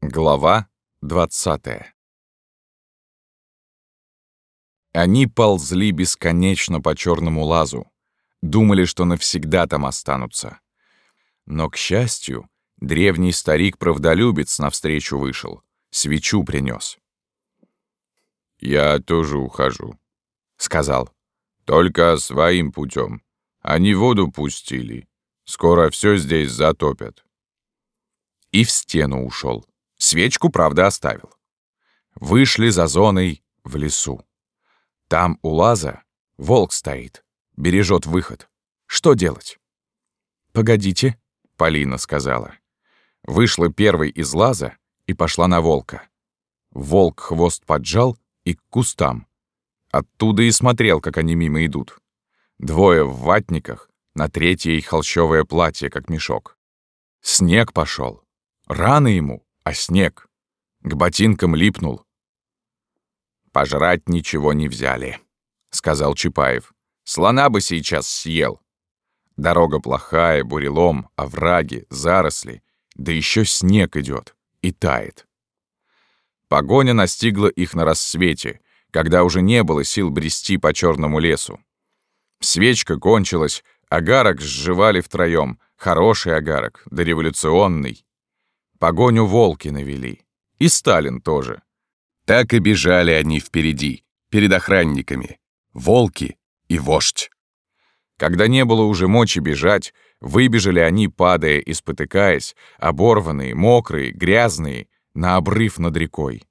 Глава 20 Они ползли бесконечно по черному лазу, думали, что навсегда там останутся. Но, к счастью, древний старик-правдолюбец навстречу вышел, свечу принес. «Я тоже ухожу», — сказал. «Только своим путем. Они воду пустили. Скоро все здесь затопят». И в стену ушел. Свечку, правда, оставил. Вышли за зоной в лесу. Там у лаза волк стоит, бережет выход. Что делать? «Погодите», — Полина сказала. Вышла первой из лаза и пошла на волка. Волк хвост поджал и к кустам. Оттуда и смотрел, как они мимо идут. Двое в ватниках, на третье холщовое платье, как мешок. Снег пошел. Рано ему, а снег. К ботинкам липнул. «Пожрать ничего не взяли», — сказал Чапаев. «Слона бы сейчас съел». Дорога плохая, бурелом, овраги, заросли, да еще снег идет и тает. Погоня настигла их на рассвете, когда уже не было сил брести по черному лесу. Свечка кончилась, агарок сживали втроем, хороший агарок, дореволюционный. Погоню волки навели. И Сталин тоже. Так и бежали они впереди, перед охранниками. Волки и вождь. Когда не было уже мочи бежать, выбежали они, падая и спотыкаясь, оборванные, мокрые, грязные, на обрыв над рекой.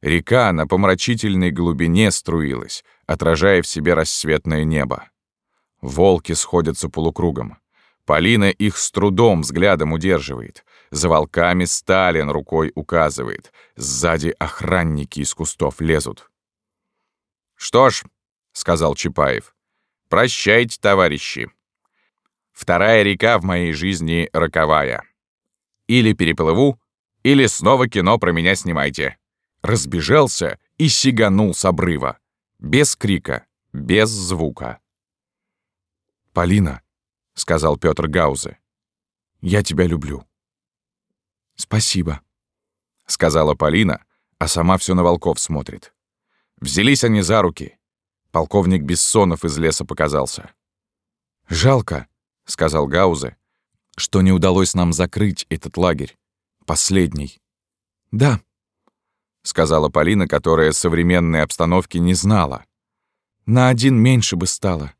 Река на помрачительной глубине струилась, отражая в себе рассветное небо. Волки сходятся полукругом. Полина их с трудом взглядом удерживает. За волками Сталин рукой указывает. Сзади охранники из кустов лезут. «Что ж», — сказал Чапаев, — «прощайте, товарищи. Вторая река в моей жизни роковая. Или переплыву, или снова кино про меня снимайте». Разбежался и сиганул с обрыва. Без крика, без звука. «Полина», — сказал Пётр Гаузе. «Я тебя люблю». «Спасибо», — сказала Полина, а сама все на волков смотрит. Взялись они за руки. Полковник Бессонов из леса показался. «Жалко», — сказал Гаузе, — «что не удалось нам закрыть этот лагерь. Последний». «Да», — сказала Полина, которая современной обстановки не знала. «На один меньше бы стало».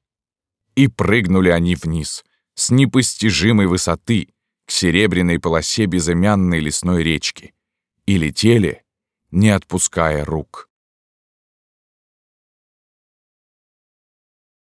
И прыгнули они вниз, с непостижимой высоты, к серебряной полосе безымянной лесной речки, и летели, не отпуская рук.